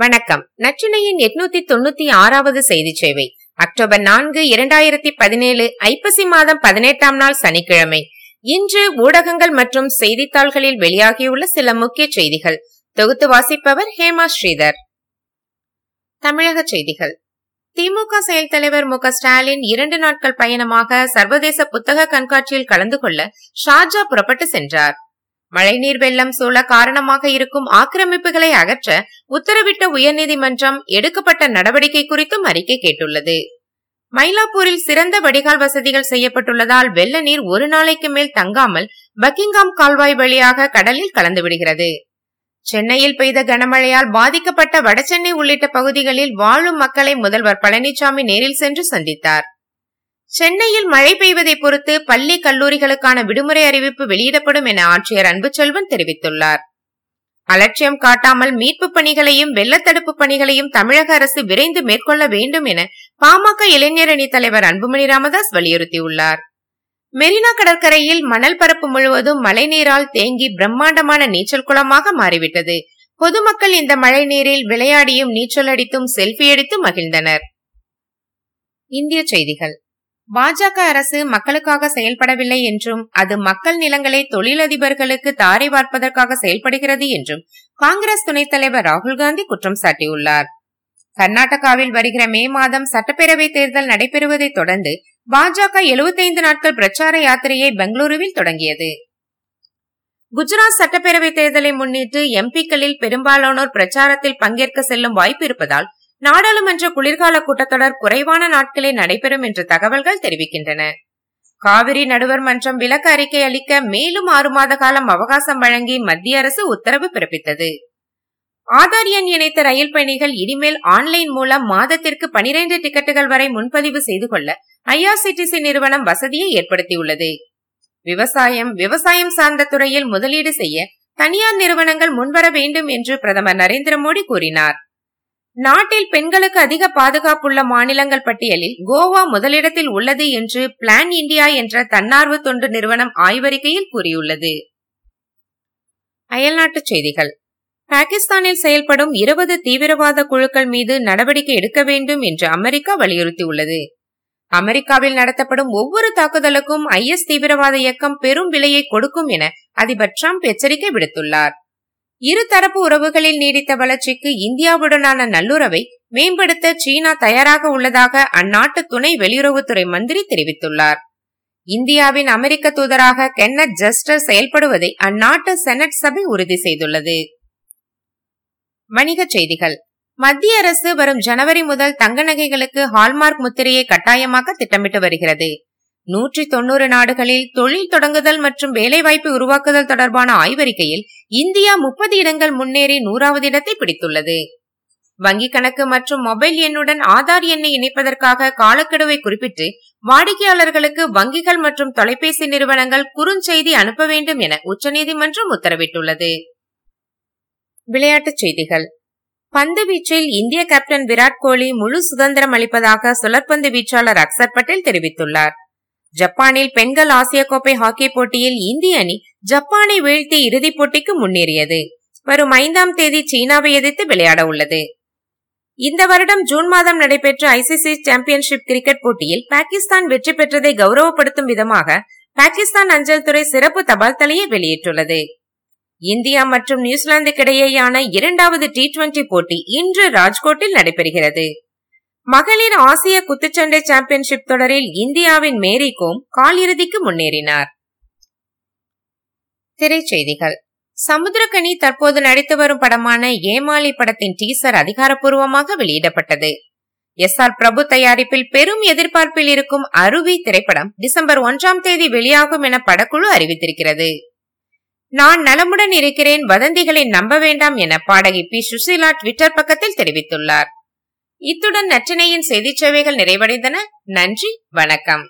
வணக்கம். நச்சினையின் எட்நூத்தி தொண்ணூத்தி ஆறாவது செய்தி சேவை. அக்டோபர் நான்கு இரண்டாயிரத்தி பதினேழு ஐப்பசி மாதம் பதினெட்டாம் நாள் சனிக்கிழமை. இன்று ஊடகங்கள் மற்றும் செய்தித்தாள்களில் வெளியாகியுள்ள சில முக்கிய செய்திகள். தொகுத்து வாசிப்பவர் ஹேமா ஸ்ரீதர். தமிழக செய்திகள். திமுக செயல் தலைவர் மு ஸ்டாலின் இரண்டு நாட்கள் பயணமாக சர்வதேச புத்தக கண்காட்சியில் கலந்து கொள்ள ஷார்ஜா புறப்பட்டு சென்றார். மழைநீர் வெள்ளம் சூழ காரணமாக இருக்கும் ஆக்கிரமிப்புகளை அகற்ற உத்தரவிட்ட உயர்நீதிமன்றம் எடுக்கப்பட்ட நடவடிக்கை குறித்தும் அறிக்கை கேட்டுள்ளது. மயிலாப்பூரில் சிறந்த வடிகால் வசதிகள் செய்யப்பட்டுள்ளதால் வெள்ள நீர் ஒரு நாளைக்கு மேல் தங்காமல் பக்கிங்காம் கால்வாய் வழியாக கடலில் கலந்து விடுகிறது. சென்னையில் பெய்த கனமழையால் பாதிக்கப்பட்ட வடசென்னை உள்ளிட்ட பகுதிகளில் வாழும் மக்களை முதல்வர் பழனிசாமி நேரில் சென்று சந்தித்தார். சென்னையில் மழை பெய்வதை பொறுத்து பள்ளி கல்லூரிகளுக்கான விடுமுறை அறிவிப்பு வெளியிடப்படும் என ஆட்சியர் அன்புச்செல்வன் தெரிவித்துள்ளார். அலட்சியம் காட்டாமல் மீட்பு பணிகளையும் வெள்ளத்தடுப்பு பணிகளையும் தமிழக அரசு விரைந்து மேற்கொள்ள வேண்டும் என பாமக இளைஞரணி தலைவர் அன்புமணி ராமதாஸ் வலியுறுத்தியுள்ளார். மெரினா கடற்கரையில் மணல் பரப்பு முழுவதும் மழைநீரால் தேங்கி பிரம்மாண்டமான நீச்சல் குளமாக மாறிவிட்டது. பொதுமக்கள் இந்த மழை நீரில் விளையாடியும் நீச்சல் அடித்தும் செல்ஃபி எடுத்து மகிழ்ந்தனர். இந்திய செய்திகள். பாஜக அரசு மக்களுக்காக செயல்படவில்லை என்றும் அது மக்கள் நிலங்களை தொழிலதிபர்களுக்கு தாரை பார்ப்பதற்காக செயல்படுகிறது என்றும் காங்கிரஸ் துணைத் தலைவர் ராகுல்காந்தி குற்றம் சாட்டியுள்ளார். கர்நாடகாவில் வருகிற மே மாதம் சட்டப்பேரவை தேர்தல் நடைபெறுவதை தொடர்ந்து பாஜக எழுபத்தைந்து நாட்கள் பிரச்சார யாத்திரையை பெங்களூருவில் தொடங்கியது. குஜராத் சட்டப்பேரவை தேர்தலை முன்னிட்டு எம்பிக்களில் பெரும்பாலானோர் பிரச்சாரத்தில் பங்கேற்க செல்லும் வாய்ப்பு இருப்பதால் நாடாளுமன்ற குளிர்கால கூட்டத்தொடர் குறைவான நாட்களே நடைபெறும் என்று தகவல்கள் தெரிவிக்கின்றன. காவிரி நடுவர் மன்றம் விலக்கு அறிக்கை அளிக்க மேலும் ஆறு மாத காலம் அவகாசம் வழங்கி மத்திய அரசு உத்தரவு பிறப்பித்தது. ஆதார் எண் இணைத்த ரயில் பயணிகள் இனிமேல் ஆன்லைன் மூலம் மாதத்திற்கு பனிரெண்டு டிக்கெட்டுகள் வரை முன்பதிவு செய்து கொள்ள ஐஆர்சிடிசி நிறுவனம் வசதியை ஏற்படுத்தியுள்ளது. விவசாயம் விவசாயம் சார்ந்த துறையில் முதலீடு செய்ய தனியார் நிறுவனங்கள் முன்வர வேண்டும் என்று பிரதமர் நரேந்திர மோடி கூறினார். நாட்டில் பெண்களுக்கு அதிக பாதுகாப்புள்ள மாநிலங்கள் பட்டியலில் கோவா முதலிடத்தில் உள்ளது என்று பிளான் இந்தியா என்ற தன்னார்வ தொண்டு நிறுவனம் ஆய்வறிக்கையில் கூறியுள்ளது. அயல்நாட்டுச் செய்திகள். பாகிஸ்தானில் செயல்படும் இருபது தீவிரவாத குழுக்கள் மீது நடவடிக்கை எடுக்க வேண்டும் என்று அமெரிக்கா வலியுறுத்தியுள்ளது. அமெரிக்காவில் நடத்தப்படும் ஒவ்வொரு தாக்குதலுக்கும் ஐஎஸ் தீவிரவாத இயக்கம் பெரும் விலையை கொடுக்கும் என அதிபர் டிரம்ப் எச்சரிக்கை விடுத்துள்ளார். இருதரப்பு உறவுகளில் நீடித்த வளர்ச்சிக்கு இந்தியாவுடனான நல்லுறவை மேம்படுத்த சீனா தயாராக உள்ளதாக அந்நாட்டு துணை வெளியுறவுத்துறை மந்திரி தெரிவித்துள்ளார். இந்தியாவின் அமெரிக்க தூதராக கென்னட் ஜஸ்டர் செயல்படுவதை அந்நாட்டு செனட் சபை உறுதி செய்துள்ளது. வணிகச் செய்திகள். மத்திய அரசு வரும் ஜனவரி முதல் தங்க நகைகளுக்கு ஹால்மார்க் முத்திரையை கட்டாயமாக்க திட்டமிட்டு வருகிறது. நூற்றி தொன்னூறு நாடுகளில் தொழில் தொடங்குதல் மற்றும் வேலைவாய்ப்பு உருவாக்குதல் தொடர்பான ஆய்வறிக்கையில் இந்தியா முப்பது இடங்கள் முன்னேறி நூறாவது இடத்தை பிடித்துள்ளது. வங்கிக் கணக்கு மற்றும் மொபைல் எண்ணுடன் ஆதார் எண்ணை இணைப்பதற்காக காலக்கெடுவை குறிப்பிட்டு வாடிக்கையாளர்களுக்கு வங்கிகள் மற்றும் தொலைபேசி நிறுவனங்கள் குறுஞ்செய்தி அனுப்ப வேண்டும் என உச்சநீதிமன்றம் உத்தரவிட்டுள்ளது. விளையாட்டுச் செய்திகள். பந்து வீச்சில் இந்திய கேப்டன் விராட் கோலி முழு சுதந்திரம் அளிப்பதாக சுழற்பந்து வீச்சாளர் அக்சர் பட்டேல் தெரிவித்துள்ளார். ஜப்பானில் பெண்கள் ஆசிய கோப்பை ஹாக்கி போட்டியில் இந்திய அணி ஜப்பானை வீழ்த்தி இறுதிப் போட்டிக்கு முன்னேறியது. வரும் ஐந்தாம் தேதி சீனாவை எதிர்த்து விளையாட உள்ளது. இந்த வருடம் ஜூன் மாதம் நடைபெற்ற ஐசிசி சாம்பியன்ஷிப் கிரிக்கெட் போட்டியில் பாகிஸ்தான் வெற்றி பெற்றதை கௌரவப்படுத்தும் விதமாக பாகிஸ்தான் அஞ்சல் துறை சிறப்பு தபால் தலையை வெளியிட்டுள்ளது. இந்தியா மற்றும் நியூசிலாந்துக்கிடையேயான இரண்டாவது டி டுவெண்டி போட்டி இன்று ராஜ்கோட்டில் நடைபெறுகிறது. மகளிர் ஆசிய குத்துச்சண்டை சாம்பியன்ஷிப் தொடரில் இந்தியாவின் மேரி கோம் காலிறுதிக்கு முன்னேறினார். திரைச்செய்திகள். சமுத்திரக்கனி தற்போது நடித்து வரும் படமான ஏமாலி படத்தின் டீசர் அதிகாரப்பூர்வமாக வெளியிடப்பட்டது. எஸ் ஆர் பிரபு தயாரிப்பில் பெரும் எதிர்பார்ப்பில் இருக்கும் அருவி திரைப்படம் டிசம்பர் ஒன்றாம் தேதி வெளியாகும் என படக்குழு அறிவித்திருக்கிறது. நான் நலமுடன் இருக்கிறேன் வதந்திகளை நம்ப வேண்டாம் என பாடகி பி. சுசீலா ட்விட்டர் பக்கத்தில் தெரிவித்துள்ளார். இத்துடன் நற்றினையின் செய்திச் சேவைகள் நிறைவடைந்தன. நன்றி வணக்கம்.